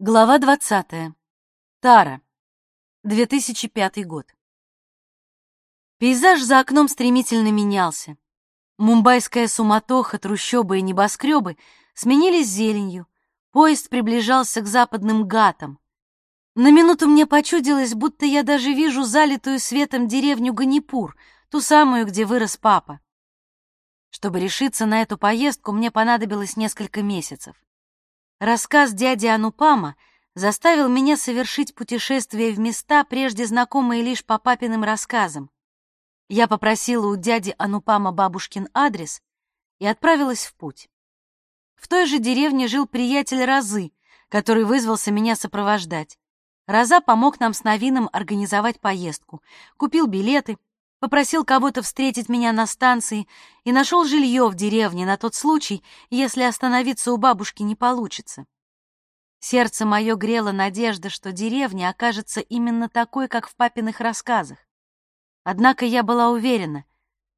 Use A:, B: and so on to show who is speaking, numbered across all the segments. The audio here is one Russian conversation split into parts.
A: Глава 20. Тара. 2005 год. Пейзаж за окном стремительно менялся. Мумбайская суматоха, трущобы и небоскребы сменились зеленью. Поезд приближался к западным гатам. На минуту мне почудилось, будто я даже вижу залитую светом деревню Ганипур, ту самую, где вырос папа. Чтобы решиться на эту поездку, мне понадобилось несколько месяцев. Рассказ дяди Анупама заставил меня совершить путешествие в места, прежде знакомые лишь по папиным рассказам. Я попросила у дяди Анупама бабушкин адрес и отправилась в путь. В той же деревне жил приятель Розы, который вызвался меня сопровождать. Роза помог нам с Новином организовать поездку, купил билеты, попросил кого-то встретить меня на станции и нашел жилье в деревне на тот случай, если остановиться у бабушки не получится. Сердце мое грело надежда, что деревня окажется именно такой, как в папиных рассказах. Однако я была уверена,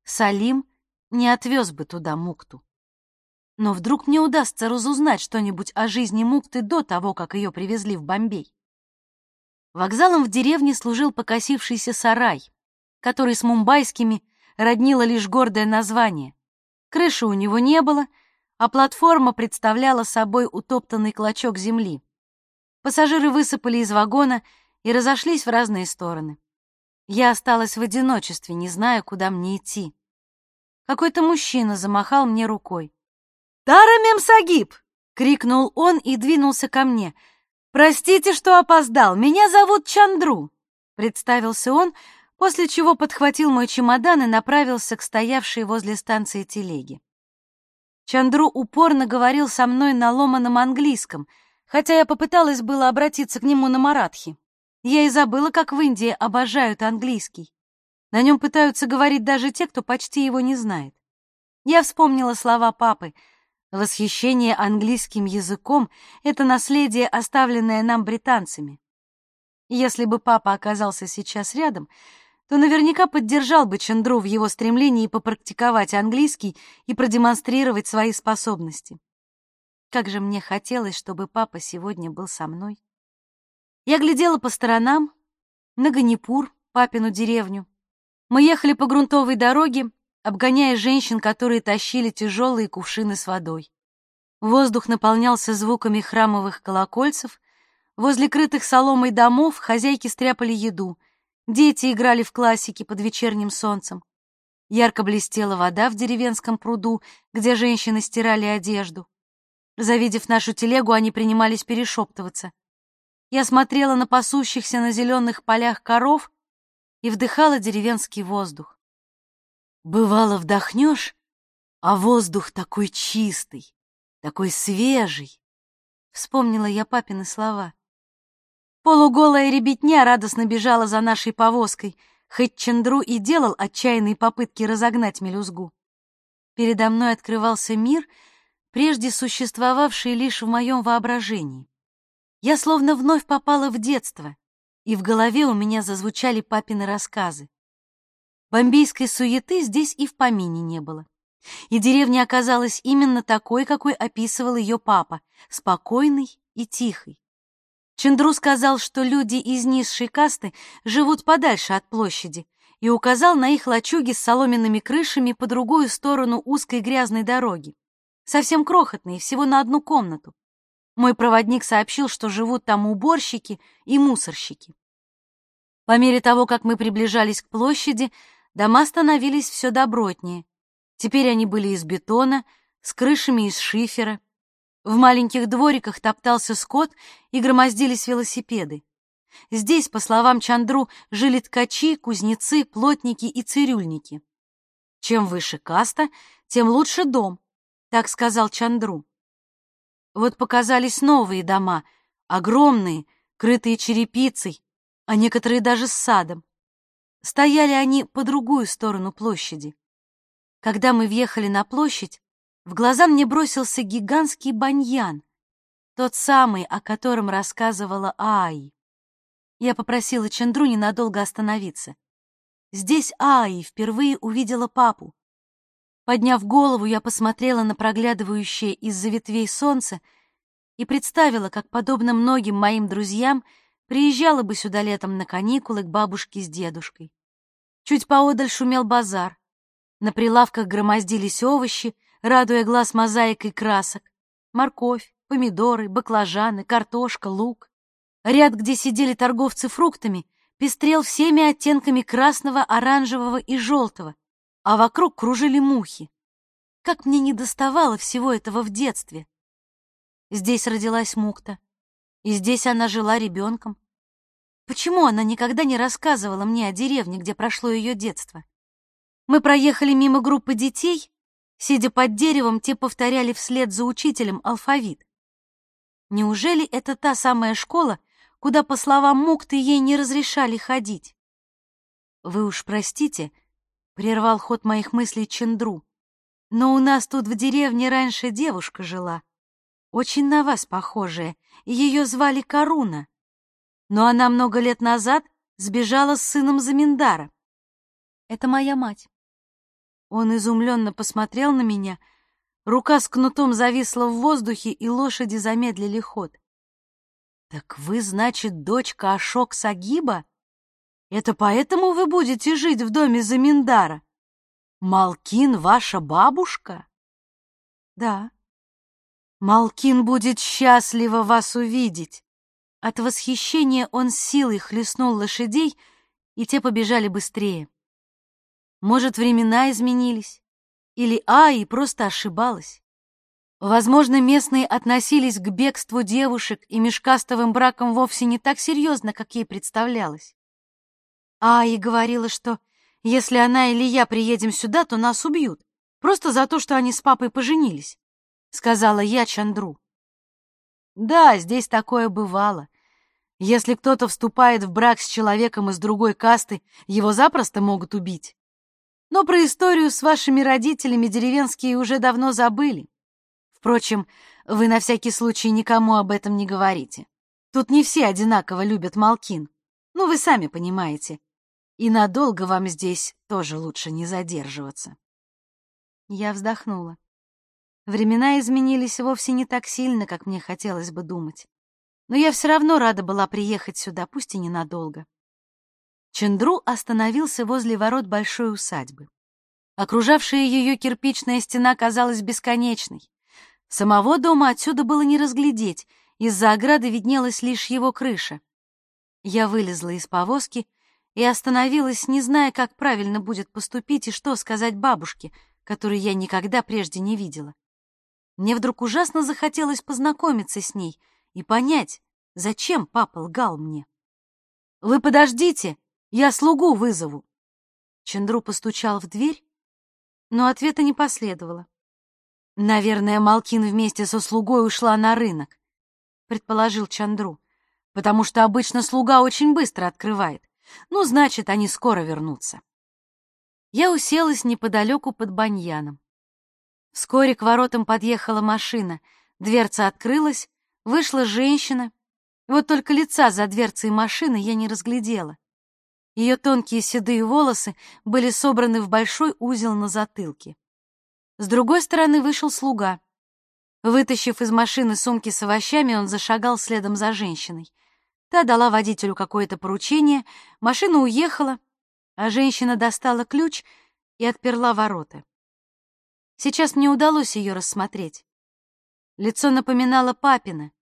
A: Салим не отвез бы туда Мукту. Но вдруг мне удастся разузнать что-нибудь о жизни Мукты до того, как ее привезли в Бомбей. Вокзалом в деревне служил покосившийся сарай, который с мумбайскими роднило лишь гордое название. Крыши у него не было, а платформа представляла собой утоптанный клочок земли. Пассажиры высыпали из вагона и разошлись в разные стороны. Я осталась в одиночестве, не зная, куда мне идти. Какой-то мужчина замахал мне рукой. «Тара Мемсагиб!» — крикнул он и двинулся ко мне. «Простите, что опоздал. Меня зовут Чандру», — представился он, — после чего подхватил мой чемодан и направился к стоявшей возле станции телеге. Чандру упорно говорил со мной на ломаном английском, хотя я попыталась было обратиться к нему на маратхи. Я и забыла, как в Индии обожают английский. На нем пытаются говорить даже те, кто почти его не знает. Я вспомнила слова папы. Восхищение английским языком — это наследие, оставленное нам британцами. Если бы папа оказался сейчас рядом, то наверняка поддержал бы Чандру в его стремлении попрактиковать английский и продемонстрировать свои способности. Как же мне хотелось, чтобы папа сегодня был со мной. Я глядела по сторонам, на Ганипур, папину деревню. Мы ехали по грунтовой дороге, обгоняя женщин, которые тащили тяжелые кувшины с водой. Воздух наполнялся звуками храмовых колокольцев. Возле крытых соломой домов хозяйки стряпали еду — Дети играли в классики под вечерним солнцем. Ярко блестела вода в деревенском пруду, где женщины стирали одежду. Завидев нашу телегу, они принимались перешептываться. Я смотрела на пасущихся на зеленых полях коров и вдыхала деревенский воздух. Бывало, вдохнешь, а воздух такой чистый, такой свежий. Вспомнила я папины слова. Полуголая ребятня радостно бежала за нашей повозкой, хоть Чендру и делал отчаянные попытки разогнать мелюзгу. Передо мной открывался мир, прежде существовавший лишь в моем воображении. Я словно вновь попала в детство, и в голове у меня зазвучали папины рассказы. Бомбейской суеты здесь и в помине не было. И деревня оказалась именно такой, какой описывал ее папа, спокойной и тихой. Чендру сказал, что люди из низшей касты живут подальше от площади, и указал на их лачуги с соломенными крышами по другую сторону узкой грязной дороги. Совсем крохотные, всего на одну комнату. Мой проводник сообщил, что живут там уборщики и мусорщики. По мере того, как мы приближались к площади, дома становились все добротнее. Теперь они были из бетона, с крышами из шифера. В маленьких двориках топтался скот и громоздились велосипеды. Здесь, по словам Чандру, жили ткачи, кузнецы, плотники и цирюльники. Чем выше каста, тем лучше дом, так сказал Чандру. Вот показались новые дома, огромные, крытые черепицей, а некоторые даже с садом. Стояли они по другую сторону площади. Когда мы въехали на площадь, в глаза мне бросился гигантский баньян, тот самый, о котором рассказывала Аи. Я попросила Чендру ненадолго остановиться. Здесь Аи впервые увидела папу. Подняв голову, я посмотрела на проглядывающее из-за ветвей солнце и представила, как, подобно многим моим друзьям, приезжала бы сюда летом на каникулы к бабушке с дедушкой. Чуть поодаль шумел базар. На прилавках громоздились овощи, радуя глаз мозаикой красок. Морковь, помидоры, баклажаны, картошка, лук. Ряд, где сидели торговцы фруктами, пестрел всеми оттенками красного, оранжевого и желтого, а вокруг кружили мухи. Как мне не доставало всего этого в детстве. Здесь родилась Мукта, и здесь она жила ребенком. Почему она никогда не рассказывала мне о деревне, где прошло ее детство? Мы проехали мимо группы детей, сидя под деревом, те повторяли вслед за учителем алфавит. Неужели это та самая школа, куда, по словам Мукты, ей не разрешали ходить? Вы уж простите, прервал ход моих мыслей Чендру, но у нас тут в деревне раньше девушка жила, очень на вас похожая, ее звали Каруна. Но она много лет назад сбежала с сыном Заминдара. Это моя мать. Он изумленно посмотрел на меня. Рука с кнутом зависла в воздухе, и лошади замедлили ход. «Так вы, значит, дочка Ашок Сагиба? Это поэтому вы будете жить в доме Заминдара? Малкин ваша бабушка?» «Да», Малкин будет счастлива вас увидеть. От восхищения он силой хлестнул лошадей, и те побежали быстрее. Может, времена изменились, или Аи просто ошибалась. Возможно, местные относились к бегству девушек и мешкастовым бракам вовсе не так серьезно, как ей представлялось. Аи говорила, что если она или я приедем сюда, то нас убьют, просто за то, что они с папой поженились. — сказала я Чандру. «Да, здесь такое бывало. Если кто-то вступает в брак с человеком из другой касты, его запросто могут убить. Но про историю с вашими родителями деревенские уже давно забыли. Впрочем, вы на всякий случай никому об этом не говорите. Тут не все одинаково любят Малкин. Ну, вы сами понимаете. И надолго вам здесь тоже лучше не задерживаться». Я вздохнула. Времена изменились вовсе не так сильно, как мне хотелось бы думать. Но я все равно рада была приехать сюда, пусть и ненадолго. Чендру остановился возле ворот большой усадьбы. Окружавшая ее кирпичная стена казалась бесконечной. Самого дома отсюда было не разглядеть, из-за ограды виднелась лишь его крыша. Я вылезла из повозки и остановилась, не зная, как правильно будет поступить и что сказать бабушке, которую я никогда прежде не видела. Мне вдруг ужасно захотелось познакомиться с ней и понять, зачем папа лгал мне. «Вы подождите, я слугу вызову!» Чендру постучал в дверь, но ответа не последовало. «Наверное, Малкин вместе со слугой ушла на рынок», — предположил Чандру, «потому что обычно слуга очень быстро открывает. Ну, значит, они скоро вернутся». Я уселась неподалеку под баньяном. Вскоре к воротам подъехала машина. Дверца открылась, вышла женщина. Вот только лица за дверцей машины я не разглядела. Ее тонкие седые волосы были собраны в большой узел на затылке. С другой стороны вышел слуга. Вытащив из машины сумки с овощами, он зашагал следом за женщиной. Та дала водителю какое-то поручение, машина уехала, а женщина достала ключ и отперла ворота. Сейчас мне удалось ее рассмотреть. Лицо напоминало папина,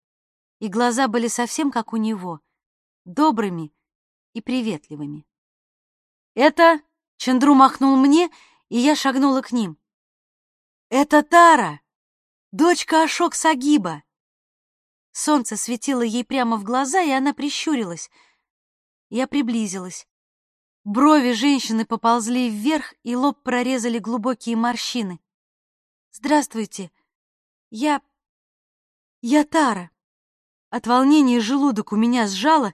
A: и глаза были совсем как у него, добрыми и приветливыми. «Это...» — Чандру махнул мне, и я шагнула к ним. «Это Тара, дочка Ашок Сагиба!» Солнце светило ей прямо в глаза, и она прищурилась. Я приблизилась. Брови женщины поползли вверх, и лоб прорезали глубокие морщины. «Здравствуйте. Я... я Тара». От волнения желудок у меня сжало,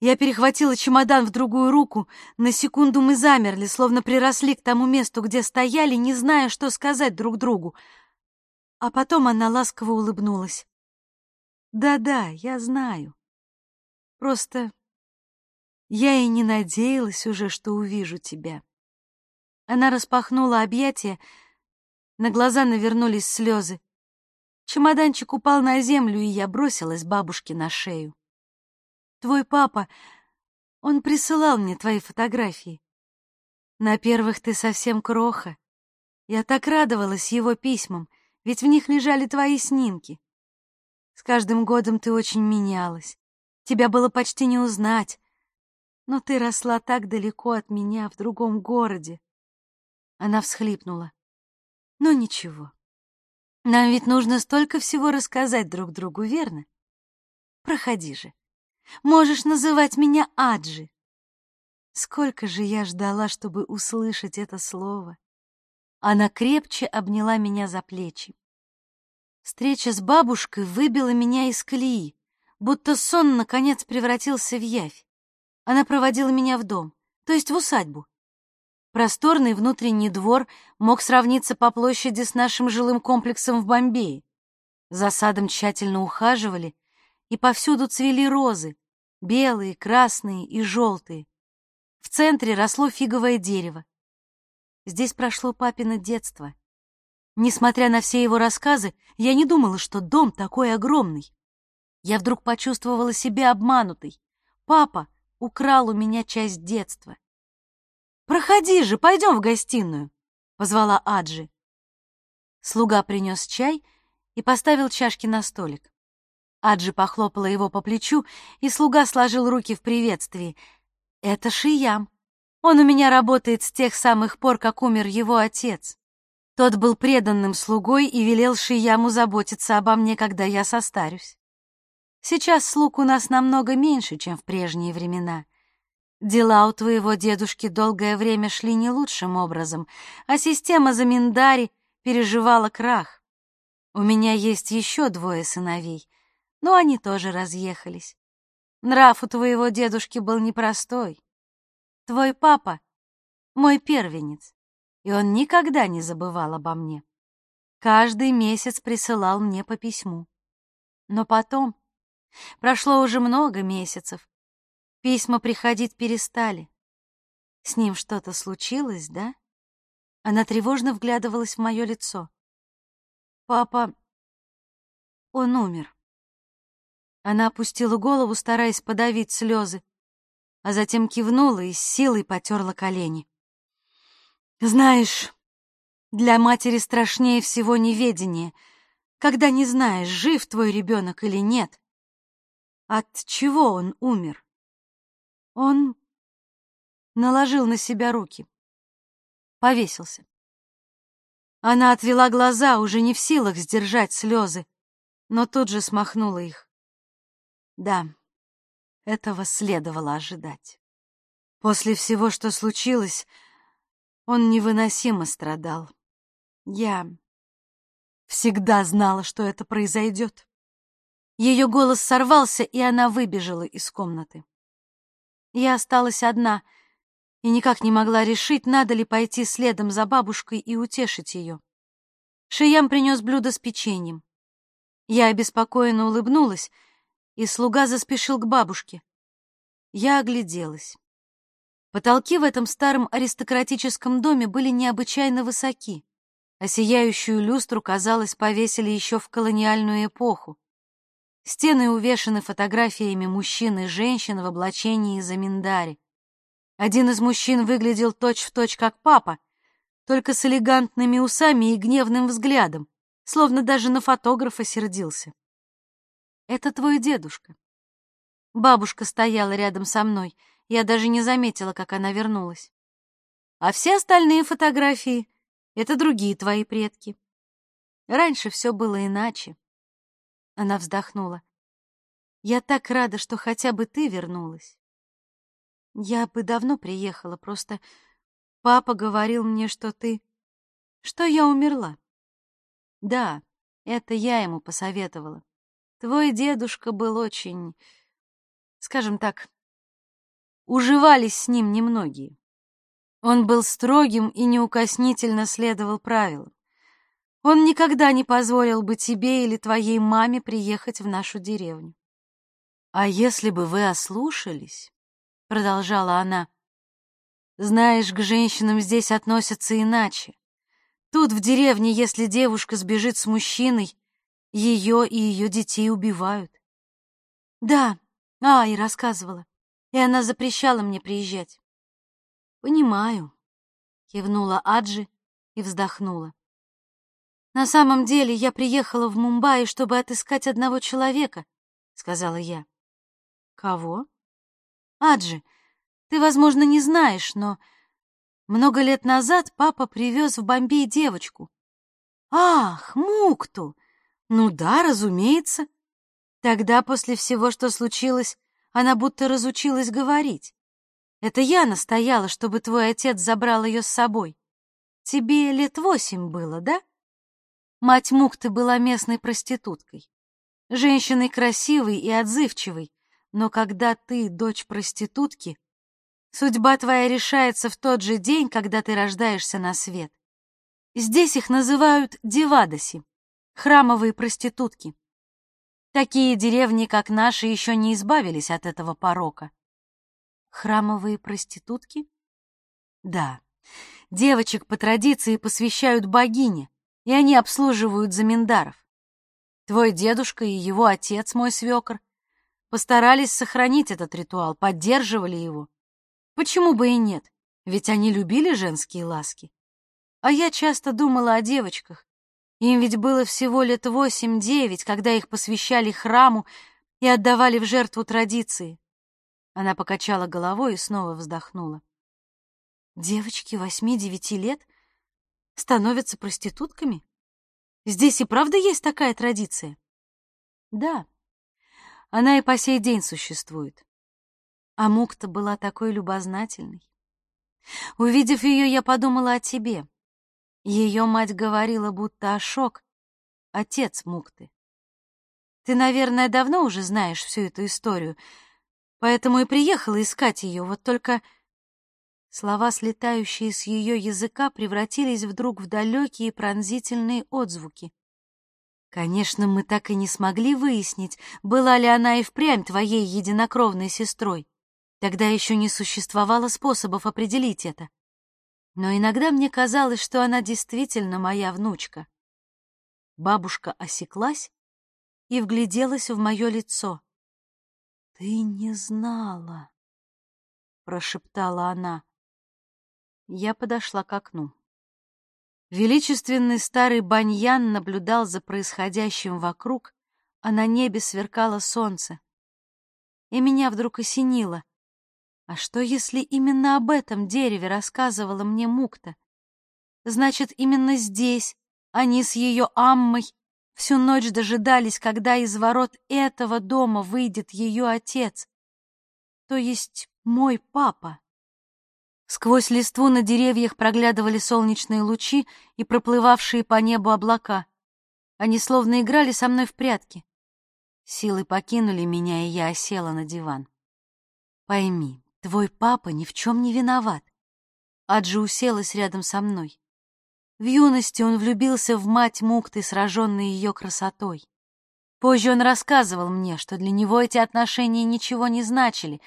A: я перехватила чемодан в другую руку. На секунду мы замерли, словно приросли к тому месту, где стояли, не зная, что сказать друг другу. А потом она ласково улыбнулась. «Да-да, я знаю. Просто я и не надеялась уже, что увижу тебя». Она распахнула объятия, на глаза навернулись слезы. Чемоданчик упал на землю, и я бросилась бабушке на шею. Твой папа, он присылал мне твои фотографии. На первых ты совсем кроха. Я так радовалась его письмам, ведь в них лежали твои снимки. С каждым годом ты очень менялась. Тебя было почти не узнать. Но ты росла так далеко от меня, в другом городе. Она всхлипнула. Ну ничего. Нам ведь нужно столько всего рассказать друг другу, верно? Проходи же. Можешь называть меня Аджи. Сколько же я ждала, чтобы услышать это слово. Она крепче обняла меня за плечи. Встреча с бабушкой выбила меня из колеи, будто сон наконец превратился в явь. Она проводила меня в дом, то есть в усадьбу. Просторный внутренний двор мог сравниться по площади с нашим жилым комплексом в Бомбее. За садом тщательно ухаживали, и повсюду цвели розы, белые, красные и желтые. В центре росло фиговое дерево. Здесь прошло папино детство. Несмотря на все его рассказы, я не думала, что дом такой огромный. Я вдруг почувствовала себя обманутой. Папа украл у меня часть детства. «Проходи же, пойдем в гостиную», — позвала Аджи. Слуга принес чай и поставил чашки на столик. Аджи похлопала его по плечу, и слуга сложил руки в приветствии. «Это Шиям. Он у меня работает с тех самых пор, как умер его отец. Тот был преданным слугой и велел Шияму заботиться обо мне, когда я состарюсь. Сейчас слуг у нас намного меньше, чем в прежние времена. Дела у твоего дедушки долгое время шли не лучшим образом, а система Заминдари переживала крах. У меня есть еще двое сыновей — но они тоже разъехались. Нрав у твоего дедушки был непростой. Твой папа — мой первенец, и он никогда не забывал обо мне. Каждый месяц присылал мне по письму. Но потом, прошло уже много месяцев, письма приходить перестали. С ним что-то случилось, да? Она тревожно вглядывалась в мое лицо. Папа, он умер. Она опустила голову, стараясь подавить слезы, а затем кивнула и с силой потерла колени. «Знаешь, для матери страшнее всего неведение, когда не знаешь, жив твой ребенок или нет. От чего он умер? Он наложил на себя руки, повесился. Она отвела глаза, уже не в силах сдержать слезы, но тут же смахнула их. Да, этого следовало ожидать. После всего, что случилось, он невыносимо страдал. Я всегда знала, что это произойдет. Ее голос сорвался, и она выбежала из комнаты. Я осталась одна и никак не могла решить, надо ли пойти следом за бабушкой и утешить ее. Шиям принес блюдо с печеньем. Я обеспокоенно улыбнулась и слуга заспешил к бабушке. Я огляделась. Потолки в этом старом аристократическом доме были необычайно высоки, а сияющую люстру, казалось, повесили еще в колониальную эпоху. Стены увешаны фотографиями мужчин и женщин в облачении из аминдари. Один из мужчин выглядел точь-в-точь точь как папа, только с элегантными усами и гневным взглядом, словно даже на фотографа сердился. Это твой дедушка. Бабушка стояла рядом со мной. Я даже не заметила, как она вернулась. А все остальные фотографии — это другие твои предки. Раньше все было иначе. Она вздохнула. Я так рада, что хотя бы ты вернулась. Я бы давно приехала, просто папа говорил мне, что ты... что я умерла. Да, это я ему посоветовала. Твой дедушка был очень, скажем так, уживались с ним немногие. Он был строгим и неукоснительно следовал правилам. Он никогда не позволил бы тебе или твоей маме приехать в нашу деревню. А если бы вы ослушались, продолжала она, знаешь, к женщинам здесь относятся иначе. Тут в деревне, если девушка сбежит с мужчиной, Ее и ее детей убивают. Да, а, и рассказывала. И она запрещала мне приезжать. Понимаю, кивнула Аджи и вздохнула. На самом деле я приехала в Мумбаи, чтобы отыскать одного человека, сказала я. Кого? Аджи, ты, возможно, не знаешь, но много лет назад папа привез в Бомбей девочку. Ах, Мукту! Ну да, разумеется. Тогда, после всего, что случилось, она будто разучилась говорить. Это я настояла, чтобы твой отец забрал ее с собой. Тебе лет восемь было, да? Мать Мукты была местной проституткой. Женщиной красивой и отзывчивой, но когда ты дочь проститутки, судьба твоя решается в тот же день, когда ты рождаешься на свет. Здесь их называют девадаси, храмовые проститутки. Такие деревни, как наши, еще не избавились от этого порока. Храмовые проститутки? Да. Девочек по традиции посвящают богине, и они обслуживают заминдаров. Твой дедушка и его отец, мой свекор, постарались сохранить этот ритуал, поддерживали его. Почему бы и нет? Ведь они любили женские ласки. А я часто думала о девочках. Им ведь было всего лет восемь-девять, когда их посвящали храму и отдавали в жертву традиции. Она покачала головой и снова вздохнула. Девочки восьми-девяти лет становятся проститутками? Здесь и правда есть такая традиция? Да, она и по сей день существует. А Мукта была такой любознательной. Увидев ее, я подумала о тебе. Ее мать говорила, будто Ашок — отец Мукты. Ты, наверное, давно уже знаешь всю эту историю, поэтому и приехала искать ее, вот только Слова, слетающие с ее языка, превратились вдруг в далекие пронзительные отзвуки. Конечно, мы так и не смогли выяснить, была ли она и впрямь твоей единокровной сестрой. Тогда еще не существовало способов определить это. Но иногда мне казалось, что она действительно моя внучка. Бабушка осеклась и вгляделась в мое лицо. «Ты не знала», — прошептала она. Я подошла к окну. Величественный старый баньян наблюдал за происходящим вокруг, а на небе сверкало солнце. И меня вдруг осенило. А что, если именно об этом дереве рассказывала мне Мукта? Значит, именно здесь они с ее Аммой всю ночь дожидались, когда из ворот этого дома выйдет ее отец, то есть мой папа. Сквозь листву на деревьях проглядывали солнечные лучи и проплывавшие по небу облака. Они словно играли со мной в прятки. Силы покинули меня, и я осела на диван. Пойми, твой папа ни в чем не виноват. Аджи уселась рядом со мной. В юности он влюбился в мать Мукты, сраженной ее красотой. Позже он рассказывал мне, что для него эти отношения ничего не значили,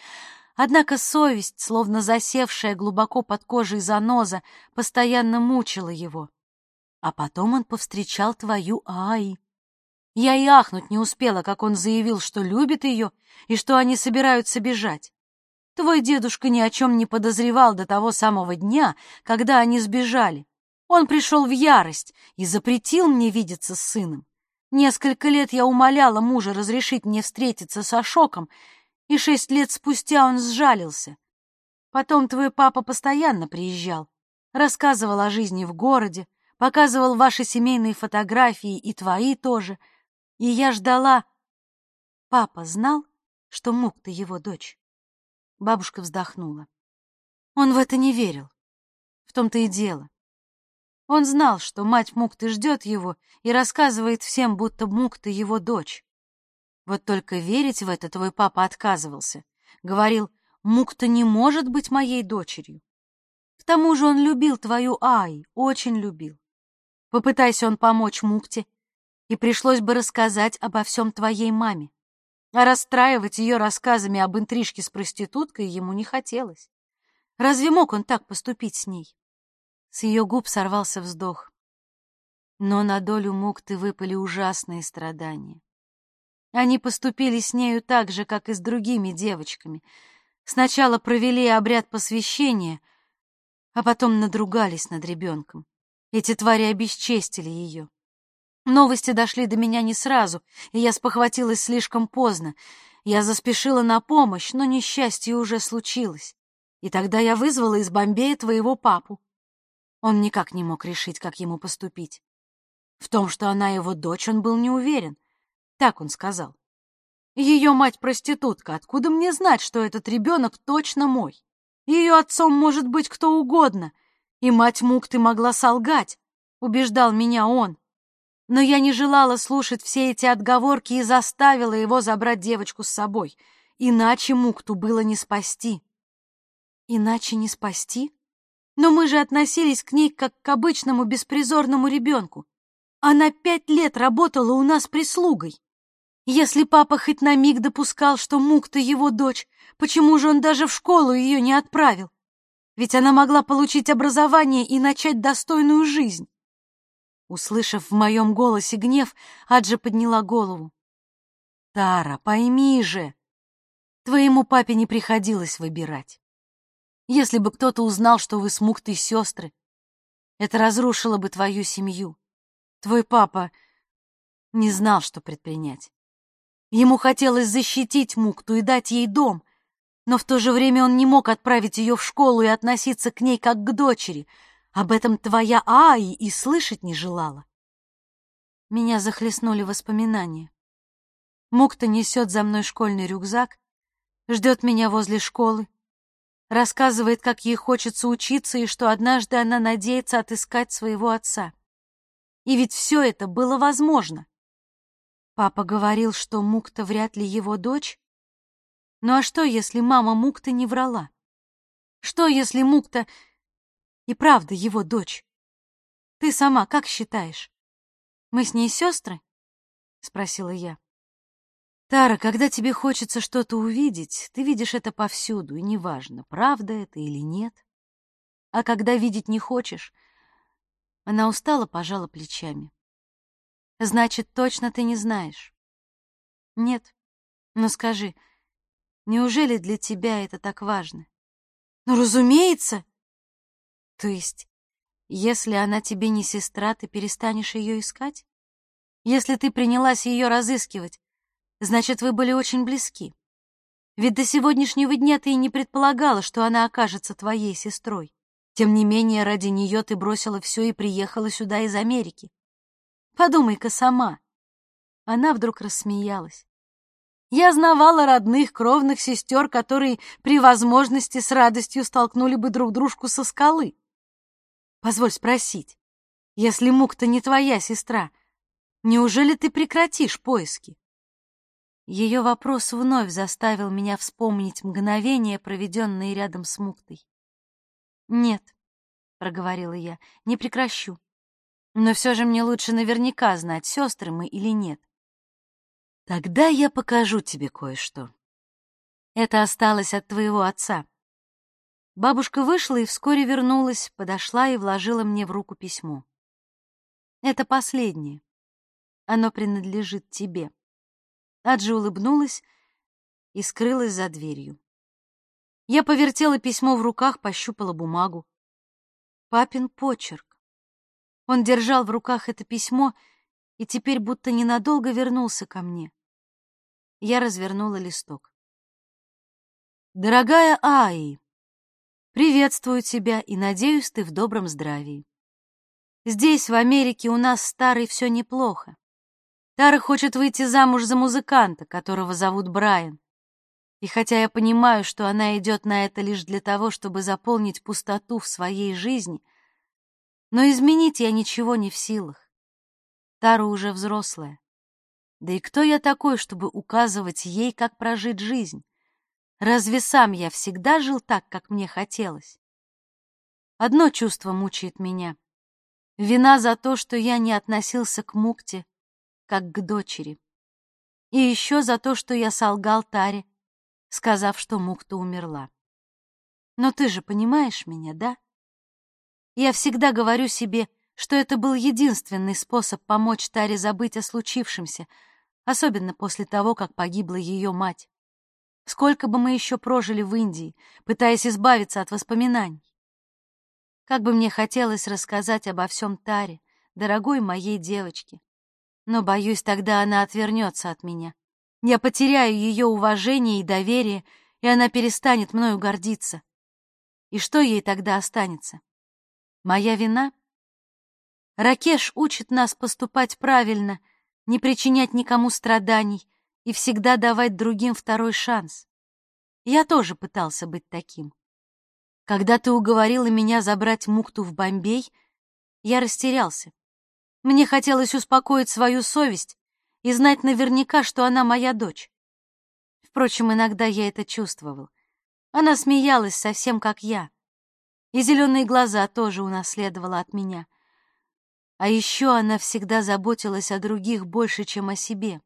A: Однако совесть, словно засевшая глубоко под кожей заноза, постоянно мучила его. А потом он повстречал твою Ай. Я и ахнуть не успела, как он заявил, что любит ее и что они собираются бежать. Твой дедушка ни о чем не подозревал до того самого дня, когда они сбежали. Он пришел в ярость и запретил мне видеться с сыном. Несколько лет я умоляла мужа разрешить мне встретиться с Ашоком, и шесть лет спустя он сжалился. Потом твой папа постоянно приезжал, рассказывал о жизни в городе, показывал ваши семейные фотографии и твои тоже. И я ждала... Папа знал, что мук ты его дочь. Бабушка вздохнула. Он в это не верил. В том-то и дело. Он знал, что мать Мукты ждет его и рассказывает всем, будто Мукта его дочь. Вот только верить в это твой папа отказывался. Говорил, Мукта не может быть моей дочерью. К тому же он любил твою Ай, очень любил. Попытайся он помочь Мукте, и пришлось бы рассказать обо всем твоей маме. А расстраивать ее рассказами об интрижке с проституткой ему не хотелось. Разве мог он так поступить с ней? С ее губ сорвался вздох. Но на долю Мукты выпали ужасные страдания. Они поступили с нею так же, как и с другими девочками. Сначала провели обряд посвящения, а потом надругались над ребенком. Эти твари обесчестили ее. Новости дошли до меня не сразу, и я спохватилась слишком поздно. Я заспешила на помощь, но несчастье уже случилось. И тогда я вызвала из Бомбея твоего папу. Он никак не мог решить, как ему поступить. В том, что она его дочь, он был не уверен. Так он сказал. Ее мать проститутка, откуда мне знать, что этот ребенок точно мой? Ее отцом может быть кто угодно, и мать Мукты могла солгать, убеждал меня он. Но я не желала слушать все эти отговорки и заставила его забрать девочку с собой. Иначе Мукту было не спасти. Иначе не спасти? Но мы же относились к ней как к обычному беспризорному ребенку. Она пять лет работала у нас прислугой. Если папа хоть на миг допускал, что Мукта его дочь, почему же он даже в школу ее не отправил? Ведь она могла получить образование и начать достойную жизнь. Услышав в моем голосе гнев, Аджа подняла голову. «Тара, пойми же, твоему папе не приходилось выбирать. Если бы кто-то узнал, что вы с сестры, это разрушило бы твою семью. Твой папа не знал, что предпринять. Ему хотелось защитить Мукту и дать ей дом, но в то же время он не мог отправить ее в школу и относиться к ней как к дочери. Об этом твоя Аи и слышать не желала. Меня захлестнули воспоминания. Мукта несет за мной школьный рюкзак, ждет меня возле школы, рассказывает, как ей хочется учиться и что однажды она надеется отыскать своего отца. И ведь все это было возможно. Папа говорил, что Мукта вряд ли его дочь. Ну а что, если мама Мукты не врала? Что, если Мукта и правда его дочь? Ты сама как считаешь? Мы с ней сестры? Спросила я. Тара, когда тебе хочется что-то увидеть, ты видишь это повсюду, и неважно, правда это или нет. А когда видеть не хочешь, она устало пожала плечами. Значит, точно ты не знаешь? Нет. Но скажи, неужели для тебя это так важно? Ну, разумеется. То есть, если она тебе не сестра, ты перестанешь ее искать? Если ты принялась ее разыскивать, значит, вы были очень близки. Ведь до сегодняшнего дня ты и не предполагала, что она окажется твоей сестрой. Тем не менее, ради нее ты бросила все и приехала сюда из Америки. Подумай-ка сама. Она вдруг рассмеялась. Я знавала родных, кровных сестер, которые при возможности с радостью столкнули бы друг дружку со скалы. Позволь спросить, если Мукта не твоя сестра, неужели ты прекратишь поиски? Ее вопрос вновь заставил меня вспомнить мгновение, проведенное рядом с Муктой. «Нет», — проговорила я, — «не прекращу. Но все же мне лучше наверняка знать, сестры мы или нет». «Тогда я покажу тебе кое-что. Это осталось от твоего отца». Бабушка вышла и вскоре вернулась, подошла и вложила мне в руку письмо. «Это последнее. Оно принадлежит тебе». Аджи улыбнулась и скрылась за дверью. Я повертела письмо в руках, пощупала бумагу. Папин почерк. Он держал в руках это письмо и теперь будто ненадолго вернулся ко мне. Я развернула листок. Дорогая Аи, приветствую тебя и надеюсь, ты в добром здравии. Здесь, в Америке, у нас старый все неплохо. Тара хочет выйти замуж за музыканта, которого зовут Брайан. И хотя я понимаю, что она идет на это лишь для того, чтобы заполнить пустоту в своей жизни, но изменить я ничего не в силах. Тара уже взрослая. Да и кто я такой, чтобы указывать ей, как прожить жизнь? Разве сам я всегда жил так, как мне хотелось? Одно чувство мучает меня. Вина за то, что я не относился к Мукте, как к дочери. И еще за то, что я солгал Таре, сказав, что Мукта умерла. Но ты же понимаешь меня, да? Я всегда говорю себе, что это был единственный способ помочь Таре забыть о случившемся, особенно после того, как погибла ее мать. Сколько бы мы еще прожили в Индии, пытаясь избавиться от воспоминаний. Как бы мне хотелось рассказать обо всем Таре, дорогой моей девочке. Но, боюсь, тогда она отвернется от меня. Я потеряю ее уважение и доверие, и она перестанет мною гордиться. И что ей тогда останется? Моя вина? Ракеш учит нас поступать правильно, не причинять никому страданий и всегда давать другим второй шанс. Я тоже пытался быть таким. Когда ты уговорила меня забрать Мукту в Бомбей, я растерялся. Мне хотелось успокоить свою совесть и знать наверняка, что она моя дочь. Впрочем, иногда я это чувствовал. Она смеялась совсем как я. И зеленые глаза тоже унаследовала от меня. А еще она всегда заботилась о других больше, чем о себе.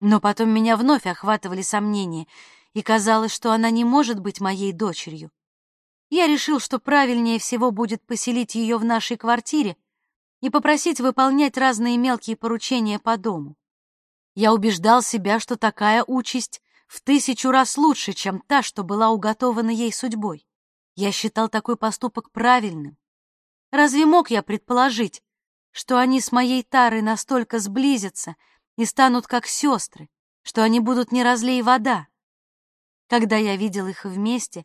A: Но потом меня вновь охватывали сомнения, и казалось, что она не может быть моей дочерью. Я решил, что правильнее всего будет поселить ее в нашей квартире и попросить выполнять разные мелкие поручения по дому. Я убеждал себя, что такая участь в тысячу раз лучше, чем та, что была уготована ей судьбой. Я считал такой поступок правильным. Разве мог я предположить, что они с моей Тарой настолько сблизятся и станут как сестры, что они будут не разлей вода? Когда я видел их вместе,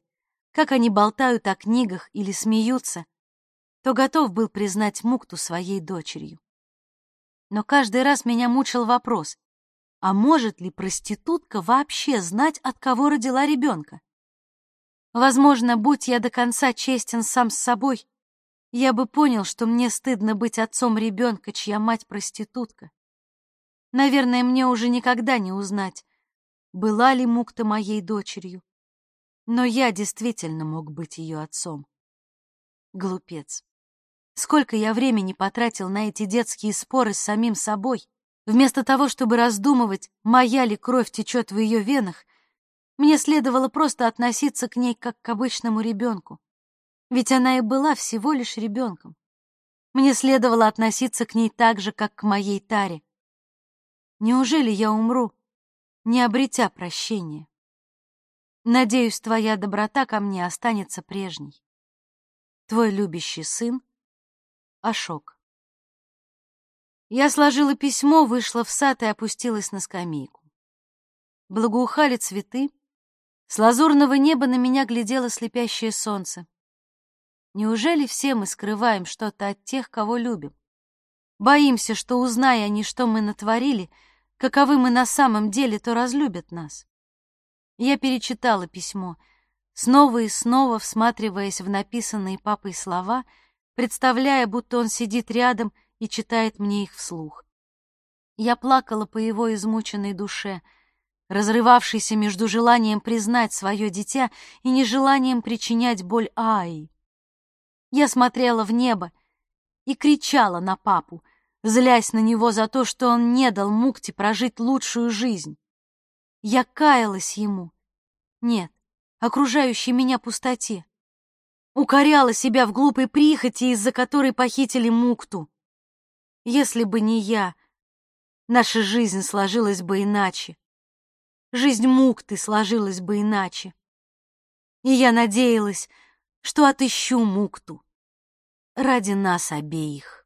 A: как они болтают о книгах или смеются, то готов был признать Мукту своей дочерью. Но каждый раз меня мучил вопрос, а может ли проститутка вообще знать, от кого родила ребенка? Возможно, будь я до конца честен сам с собой, я бы понял, что мне стыдно быть отцом ребенка, чья мать проститутка. Наверное, мне уже никогда не узнать, была ли Мукта моей дочерью но я действительно мог быть ее отцом. Глупец. Сколько я времени потратил на эти детские споры с самим собой, вместо того, чтобы раздумывать, моя ли кровь течет в ее венах, мне следовало просто относиться к ней как к обычному ребенку. Ведь она и была всего лишь ребенком. Мне следовало относиться к ней так же, как к моей Таре. Неужели я умру, не обретя прощения? Надеюсь, твоя доброта ко мне останется прежней. Твой любящий сын Ашок. Я сложила письмо, вышла в сад и опустилась на скамейку. Благоухали цветы, с лазурного неба на меня глядело слепящее солнце. Неужели все мы скрываем что-то от тех, кого любим? Боимся, что, узная они, что мы натворили, каковы мы на самом деле, то разлюбят нас. Я перечитала письмо, снова и снова всматриваясь в написанные папой слова, представляя, будто он сидит рядом и читает мне их вслух. Я плакала по его измученной душе, разрывавшейся между желанием признать свое дитя и нежеланием причинять боль Аи. Я смотрела в небо и кричала на папу, злясь на него за то, что он не дал Мукте прожить лучшую жизнь. Я каялась ему. Нет, окружающей меня пустоте. Укоряла себя в глупой прихоти, из-за которой похитили Мукту. Если бы не я, наша жизнь сложилась бы иначе. Жизнь Мукты сложилась бы иначе. И я надеялась, что отыщу Мукту ради нас обеих.